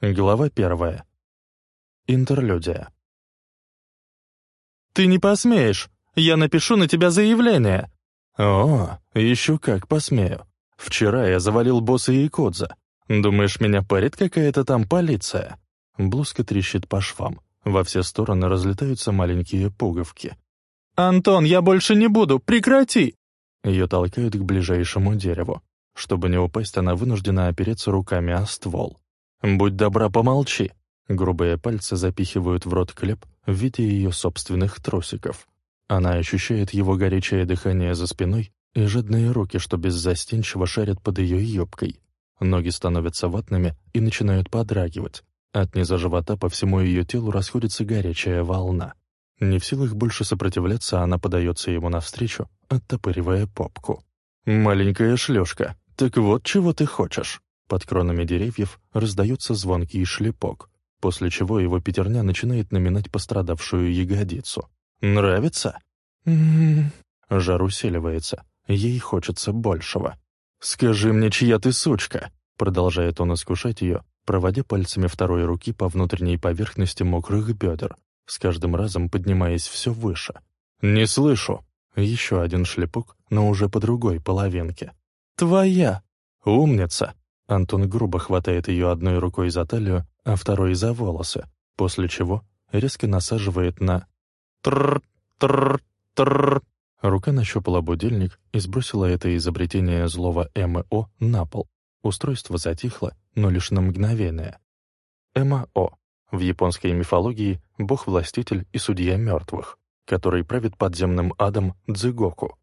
Глава первая. Интерлюдия. «Ты не посмеешь! Я напишу на тебя заявление!» «О, еще как посмею. Вчера я завалил босса Якудза. Думаешь, меня парит какая-то там полиция?» Блузка трещит по швам. Во все стороны разлетаются маленькие пуговки. «Антон, я больше не буду! Прекрати!» Ее толкают к ближайшему дереву. Чтобы не упасть, она вынуждена опереться руками о ствол. «Будь добра, помолчи!» Грубые пальцы запихивают в рот клеп в виде ее собственных трусиков. Она ощущает его горячее дыхание за спиной и жадные руки, что беззастенчиво шарят под ее юбкой. Ноги становятся ватными и начинают подрагивать. От низа живота по всему ее телу расходится горячая волна. Не в силах больше сопротивляться, она подается ему навстречу, оттопыривая попку. «Маленькая шлюшка, так вот чего ты хочешь?» Под кронами деревьев раздается звонкий шлепок, после чего его пятерня начинает наминать пострадавшую ягодицу. «Нравится?» «М-м-м». Жар усиливается. Ей хочется большего. «Скажи мне, чья ты сучка?» Продолжает он искушать ее, проводя пальцами второй руки по внутренней поверхности мокрых бедер, с каждым разом поднимаясь все выше. «Не слышу!» Еще один шлепок, но уже по другой половинке. «Твоя!» «Умница!» Антон грубо хватает ее одной рукой за талию, а второй за волосы, после чего резко насаживает на тр тр тр Рука нащупала будильник и сбросила это изобретение злого МО на пол. Устройство затихло, но лишь на мгновение. МО в японской мифологии бог-властитель и судья мертвых, который правит подземным адом Дзигоку.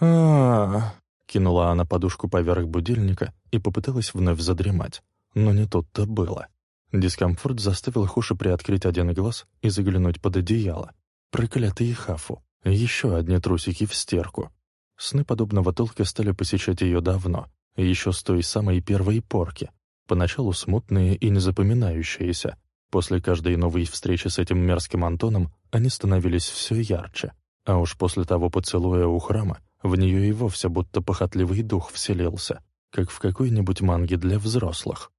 а Кинула она подушку поверх будильника и попыталась вновь задремать. Но не тут-то было. Дискомфорт заставил Хуши приоткрыть один глаз и заглянуть под одеяло. Проклятый Хафу. Еще одни трусики в стерку. Сны подобного толка стали посещать ее давно, еще с той самой первой порки. Поначалу смутные и незапоминающиеся. После каждой новой встречи с этим мерзким Антоном они становились все ярче. А уж после того поцелуя у храма в нее и вовсе будто похотливый дух вселился, как в какой-нибудь манге для взрослых.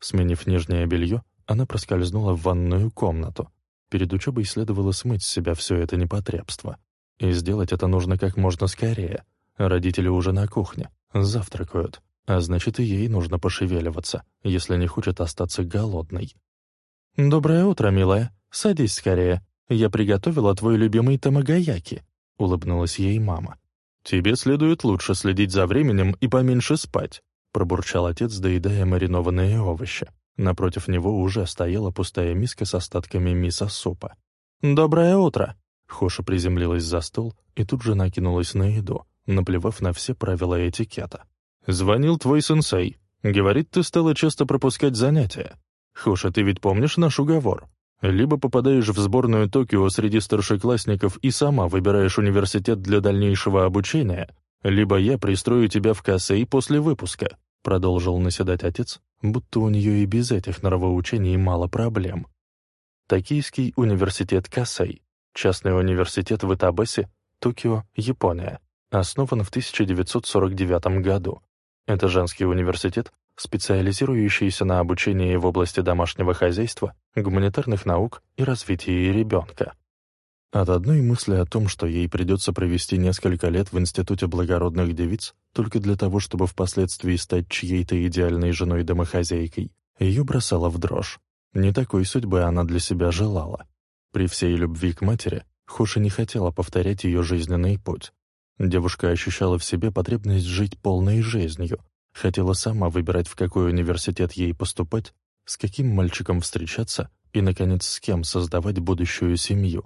Сменив нижнее белье, она проскользнула в ванную комнату. Перед учебой следовало смыть с себя все это непотребство. И сделать это нужно как можно скорее. Родители уже на кухне, завтракают, а значит и ей нужно пошевеливаться, если не хочет остаться голодной. «Доброе утро, милая. Садись скорее. Я приготовила твой любимый тамагаяки», — улыбнулась ей мама. «Тебе следует лучше следить за временем и поменьше спать», — пробурчал отец, доедая маринованные овощи. Напротив него уже стояла пустая миска с остатками мисо-супа. «Доброе утро!» Хоша приземлилась за стол и тут же накинулась на еду, наплевав на все правила этикета. «Звонил твой сенсей. Говорит, ты стала часто пропускать занятия. Хоша, ты ведь помнишь наш уговор? Либо попадаешь в сборную Токио среди старшеклассников и сама выбираешь университет для дальнейшего обучения, либо я пристрою тебя в Кассей после выпуска», продолжил наседать отец, будто у нее и без этих нравоучений мало проблем. Токийский университет Кассей, частный университет в Итабасе, Токио, Япония, основан в 1949 году. Это женский университет, специализирующийся на обучении в области домашнего хозяйства, гуманитарных наук и развитии ребенка. От одной мысли о том, что ей придется провести несколько лет в Институте благородных девиц только для того, чтобы впоследствии стать чьей-то идеальной женой-домохозяйкой, ее бросало в дрожь. Не такой судьбы она для себя желала. При всей любви к матери Хуша не хотела повторять ее жизненный путь. Девушка ощущала в себе потребность жить полной жизнью, Хотела сама выбирать, в какой университет ей поступать, с каким мальчиком встречаться и, наконец, с кем создавать будущую семью.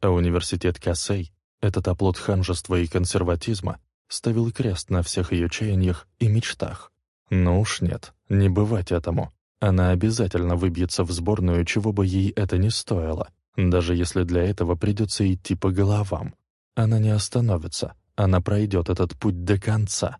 А университет Кассей, этот оплот ханжества и консерватизма, ставил крест на всех ее чаяниях и мечтах. Но уж нет, не бывать этому. Она обязательно выбьется в сборную, чего бы ей это ни стоило, даже если для этого придется идти по головам. Она не остановится, она пройдет этот путь до конца.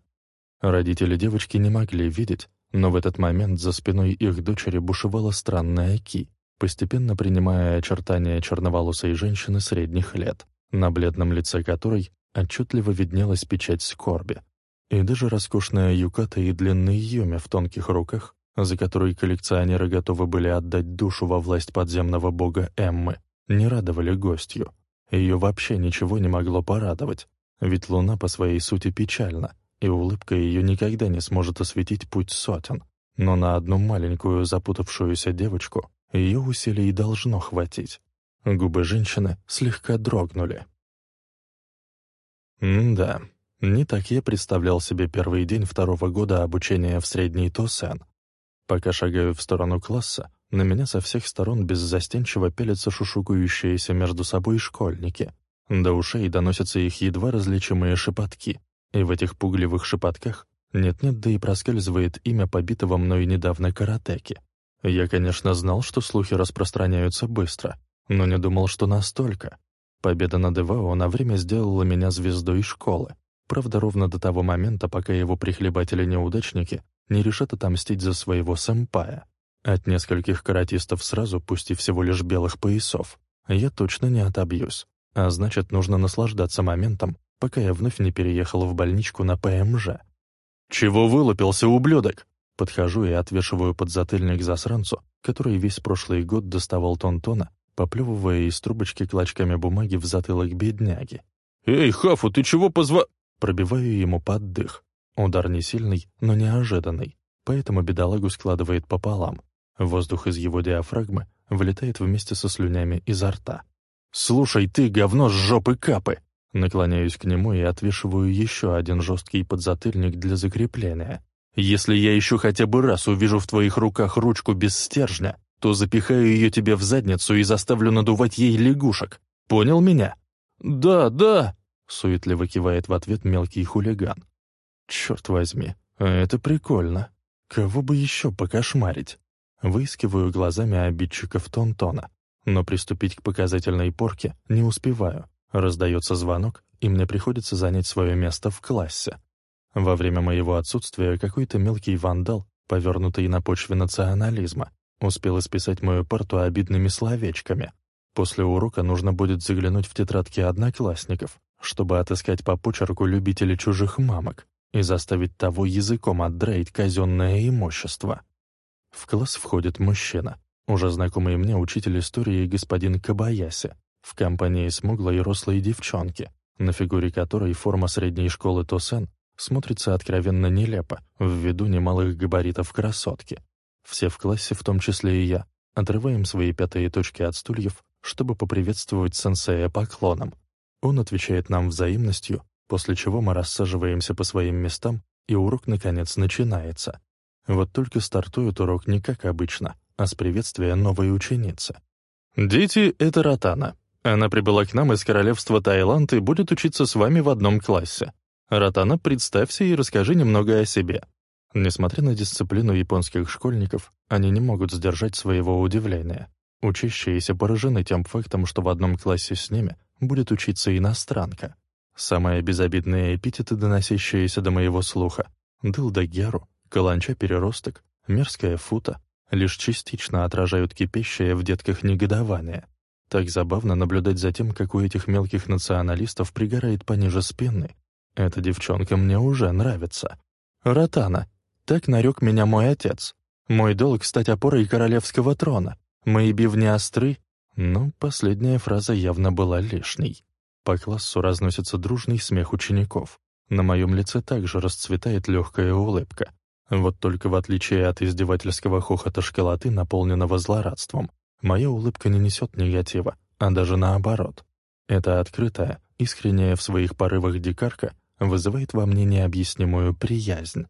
Родители девочки не могли видеть, но в этот момент за спиной их дочери бушевала странная ки, постепенно принимая очертания черноволосой женщины средних лет, на бледном лице которой отчетливо виднелась печать скорби. И даже роскошная юката и длинный юми в тонких руках за который коллекционеры готовы были отдать душу во власть подземного бога Эммы, не радовали гостью. Ее вообще ничего не могло порадовать, ведь луна по своей сути печальна, и улыбка ее никогда не сможет осветить путь сотен. Но на одну маленькую запутавшуюся девочку ее усилий должно хватить. Губы женщины слегка дрогнули. М-да, не так я представлял себе первый день второго года обучения в средней Тосен. Пока шагаю в сторону класса, на меня со всех сторон беззастенчиво пелятся шушукающиеся между собой школьники. До ушей доносятся их едва различимые шепотки, и в этих пугливых шепотках нет-нет, да и проскальзывает имя побитого мной недавно каратеки. Я, конечно, знал, что слухи распространяются быстро, но не думал, что настолько. Победа над Ивао на время сделала меня звездой школы. Правда, ровно до того момента, пока его прихлебатели-неудачники не решат отомстить за своего сэмпая. От нескольких каратистов сразу, пусть и всего лишь белых поясов, я точно не отобьюсь. А значит, нужно наслаждаться моментом, пока я вновь не переехал в больничку на ПМЖ. «Чего вылупился, ублюдок?» Подхожу и отвешиваю подзатыльник засранцу, который весь прошлый год доставал тон-тона, поплевывая из трубочки клочками бумаги в затылок бедняги. «Эй, Хафу, ты чего позва...» Пробиваю ему под дых. Удар не сильный, но неожиданный, поэтому бедолагу складывает пополам. Воздух из его диафрагмы вылетает вместе со слюнями изо рта. «Слушай ты, говно с жопы капы!» Наклоняюсь к нему и отвешиваю еще один жесткий подзатыльник для закрепления. «Если я еще хотя бы раз увижу в твоих руках ручку без стержня, то запихаю ее тебе в задницу и заставлю надувать ей лягушек. Понял меня?» «Да, да!» — суетливо кивает в ответ мелкий хулиган. «Черт возьми, это прикольно. Кого бы еще покошмарить?» Выискиваю глазами обидчиков Тонтона, но приступить к показательной порке не успеваю. Раздается звонок, и мне приходится занять свое место в классе. Во время моего отсутствия какой-то мелкий вандал, повернутый на почве национализма, успел исписать мою парту обидными словечками. После урока нужно будет заглянуть в тетрадки одноклассников, чтобы отыскать по почерку любителей чужих мамок и заставить того языком отдраить казенное имущество. В класс входит мужчина, уже знакомый мне учитель истории господин Кабаяси, в компании смуглой и рослой девчонки, на фигуре которой форма средней школы Тосен смотрится откровенно нелепо, ввиду немалых габаритов красотки. Все в классе, в том числе и я, отрываем свои пятые точки от стульев, чтобы поприветствовать сенсея поклоном. Он отвечает нам взаимностью, после чего мы рассаживаемся по своим местам, и урок, наконец, начинается. Вот только стартует урок не как обычно, а с приветствия новой ученицы. «Дети — это Ротана. Она прибыла к нам из королевства Таиланд и будет учиться с вами в одном классе. Ротана, представься и расскажи немного о себе». Несмотря на дисциплину японских школьников, они не могут сдержать своего удивления. Учащиеся поражены тем фактом, что в одном классе с ними будет учиться иностранка. Самые безобидные эпитеты, доносящиеся до моего слуха — дылдагеру, каланча-переросток, мерзкая фута, лишь частично отражают кипящее в детках негодование. Так забавно наблюдать за тем, как у этих мелких националистов пригорает пониже спины. Эта девчонка мне уже нравится. Ротана. Так нарек меня мой отец. Мой долг — стать опорой королевского трона. Мои бивни остры. Но последняя фраза явно была лишней. По классу разносится дружный смех учеников. На моем лице также расцветает легкая улыбка. Вот только в отличие от издевательского хохота школоты, наполненного злорадством, моя улыбка не несет негатива, а даже наоборот. Это открытая, искренняя в своих порывах дикарка вызывает во мне необъяснимую приязнь.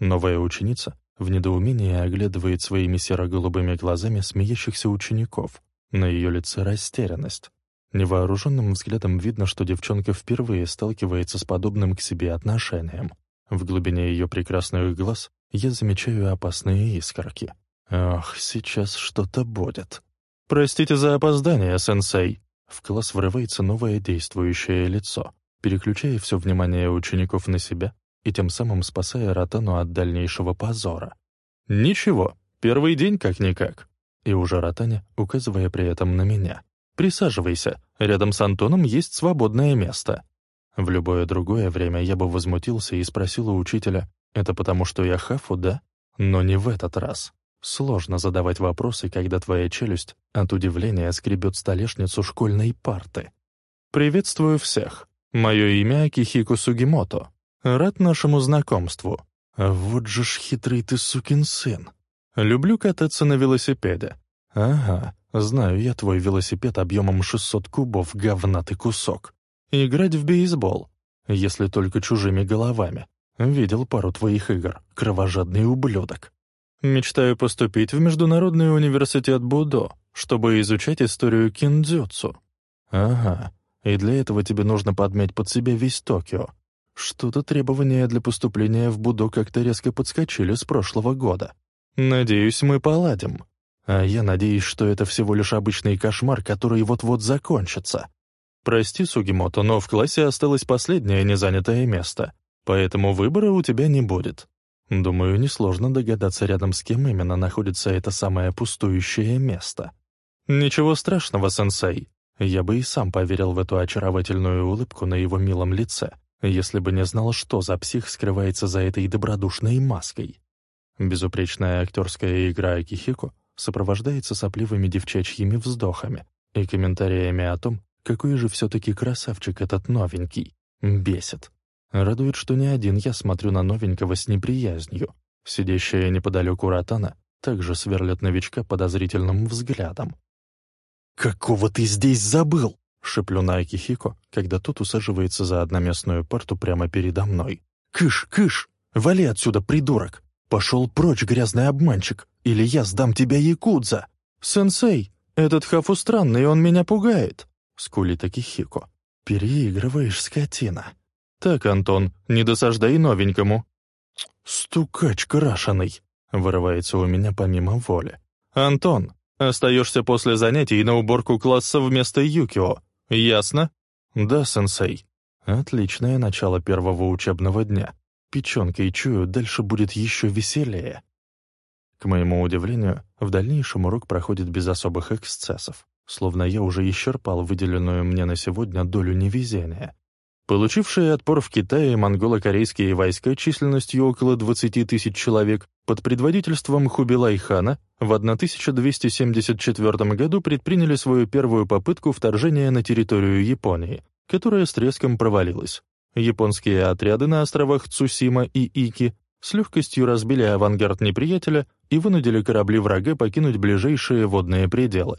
Новая ученица в недоумении оглядывает своими серо-голубыми глазами смеящихся учеников. На ее лице растерянность. Невооруженным взглядом видно, что девчонка впервые сталкивается с подобным к себе отношением. В глубине ее прекрасных глаз я замечаю опасные искорки. Ох, сейчас что-то будет. «Простите за опоздание, сенсей!» В класс врывается новое действующее лицо, переключая все внимание учеников на себя и тем самым спасая Ротану от дальнейшего позора. «Ничего, первый день как-никак». И уже Ротане, указывая при этом на меня. «Присаживайся, рядом с Антоном есть свободное место». В любое другое время я бы возмутился и спросил у учителя, «Это потому, что я хафу, да?» Но не в этот раз. Сложно задавать вопросы, когда твоя челюсть от удивления скребет столешницу школьной парты. «Приветствую всех. Мое имя Кихико Сугимото. Рад нашему знакомству. Вот же ж хитрый ты сукин сын. Люблю кататься на велосипеде. Ага, знаю я твой велосипед объемом 600 кубов, говнатый кусок. Играть в бейсбол, если только чужими головами. Видел пару твоих игр, кровожадный ублюдок. Мечтаю поступить в Международный университет Будо, чтобы изучать историю киндзюцу. Ага, и для этого тебе нужно подмять под себя весь Токио. Что-то требования для поступления в Будо как-то резко подскочили с прошлого года. Надеюсь, мы поладим. А я надеюсь, что это всего лишь обычный кошмар, который вот-вот закончится. Прости, Сугимото, но в классе осталось последнее незанятое место, поэтому выбора у тебя не будет. Думаю, несложно догадаться, рядом с кем именно находится это самое пустующее место. Ничего страшного, сенсей. Я бы и сам поверил в эту очаровательную улыбку на его милом лице, если бы не знал, что за псих скрывается за этой добродушной маской. Безупречная актерская игра Акихико сопровождается сопливыми девчачьими вздохами и комментариями о том, какой же все-таки красавчик этот новенький. Бесит. Радует, что не один я смотрю на новенького с неприязнью. Сидящая неподалеку Ротана также сверлят новичка подозрительным взглядом. «Какого ты здесь забыл?» — шеплю на Акихико, когда тот усаживается за одноместную парту прямо передо мной. «Кыш, кыш! Вали отсюда, придурок! Пошел прочь, грязный обманщик, или я сдам тебя якудза!» «Сенсей, этот хафу странный, он меня пугает!» — скулит Акихико. «Переигрываешь, скотина!» «Так, Антон, не досаждай новенькому!» «Стукач крашеный!» — вырывается у меня помимо воли. «Антон, остаешься после занятий на уборку класса вместо Юкио!» «Ясно?» «Да, сенсей». Отличное начало первого учебного дня. Печенкой чую, дальше будет еще веселее. К моему удивлению, в дальнейшем урок проходит без особых эксцессов, словно я уже исчерпал выделенную мне на сегодня долю невезения. Получившие отпор в Китае монголо-корейские войска численностью около 20 тысяч человек под предводительством Хубилай-хана в 1274 году предприняли свою первую попытку вторжения на территорию Японии, которая с треском провалилась. Японские отряды на островах Цусима и Ики с легкостью разбили авангард неприятеля и вынудили корабли врага покинуть ближайшие водные пределы.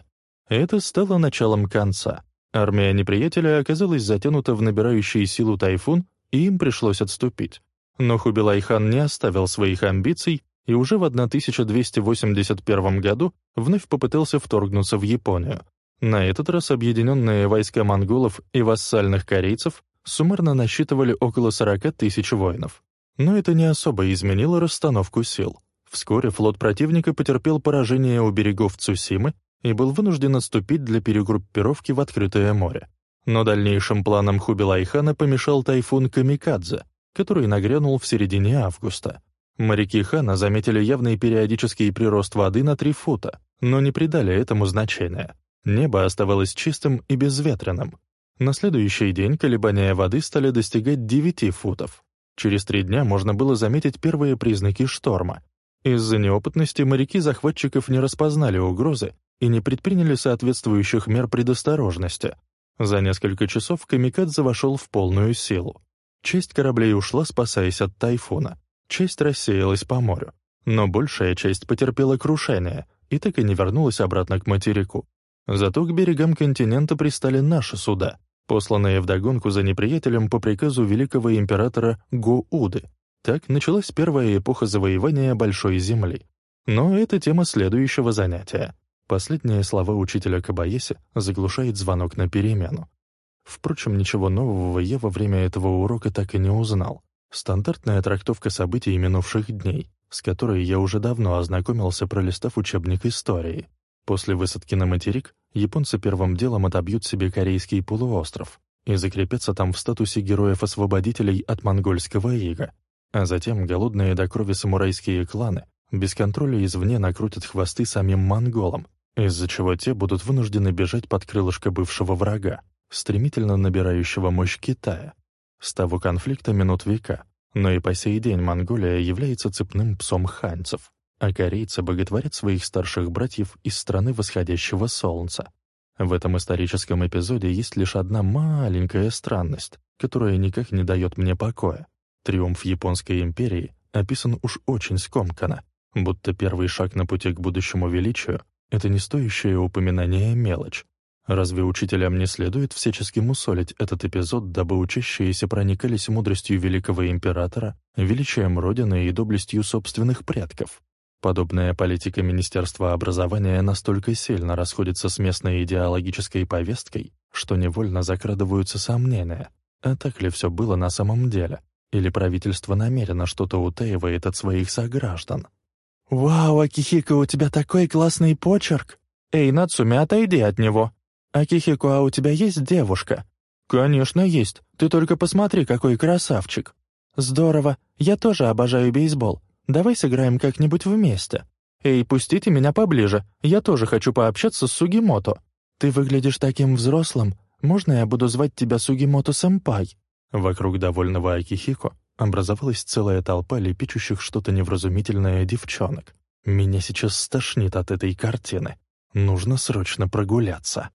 Это стало началом конца. Армия неприятеля оказалась затянута в набирающий силу тайфун, и им пришлось отступить. Но Хубилай-хан не оставил своих амбиций и уже в 1281 году вновь попытался вторгнуться в Японию. На этот раз объединенные войска монголов и вассальных корейцев суммарно насчитывали около 40 тысяч воинов. Но это не особо изменило расстановку сил. Вскоре флот противника потерпел поражение у берегов Цусимы и был вынужден отступить для перегруппировки в открытое море. Но дальнейшим планам Хубилайхана помешал тайфун Камикадзе, который нагрянул в середине августа. Моряки хана заметили явный периодический прирост воды на 3 фута, но не придали этому значения. Небо оставалось чистым и безветренным. На следующий день колебания воды стали достигать 9 футов. Через три дня можно было заметить первые признаки шторма. Из-за неопытности моряки захватчиков не распознали угрозы и не предприняли соответствующих мер предосторожности. За несколько часов камикадзе вошел в полную силу. Часть кораблей ушла, спасаясь от тайфуна, часть рассеялась по морю, но большая часть потерпела крушение и так и не вернулась обратно к материку. Зато к берегам континента пристали наши суда, посланные вдогонку за неприятелем по приказу великого императора Гоуды. Так началась первая эпоха завоевания Большой Земли. Но это тема следующего занятия. Последние слова учителя Кабаеси заглушает звонок на перемену. Впрочем, ничего нового я во время этого урока так и не узнал. Стандартная трактовка событий минувших дней, с которой я уже давно ознакомился, пролистав учебник истории. После высадки на материк японцы первым делом отобьют себе корейский полуостров и закрепятся там в статусе героев-освободителей от монгольского ига. А затем голодные до крови самурайские кланы без контроля извне накрутят хвосты самим монголам, из-за чего те будут вынуждены бежать под крылышко бывшего врага, стремительно набирающего мощь Китая. С того конфликта минут века, Но и по сей день Монголия является цепным псом ханьцев, а корейцы боготворят своих старших братьев из страны восходящего солнца. В этом историческом эпизоде есть лишь одна маленькая странность, которая никак не дает мне покоя. Триумф Японской империи описан уж очень скомканно, будто первый шаг на пути к будущему величию — это не стоящее упоминание мелочь. Разве учителям не следует всячески мусолить этот эпизод, дабы учащиеся проникались мудростью великого императора, величием Родины и доблестью собственных предков? Подобная политика Министерства образования настолько сильно расходится с местной идеологической повесткой, что невольно закрадываются сомнения, а так ли все было на самом деле, или правительство намеренно что-то утаивает от своих сограждан. «Вау, Акихико, у тебя такой классный почерк!» «Эй, Нацуми, отойди от него!» «Акихико, а у тебя есть девушка?» «Конечно есть, ты только посмотри, какой красавчик!» «Здорово, я тоже обожаю бейсбол, Давай сыграем как-нибудь вместе. Эй, пустите меня поближе, я тоже хочу пообщаться с Сугимото. Ты выглядишь таким взрослым, можно я буду звать тебя Сугимото-сэмпай?» Вокруг довольного Акихико образовалась целая толпа лепечущих что-то невразумительное девчонок. Меня сейчас стошнит от этой картины. Нужно срочно прогуляться.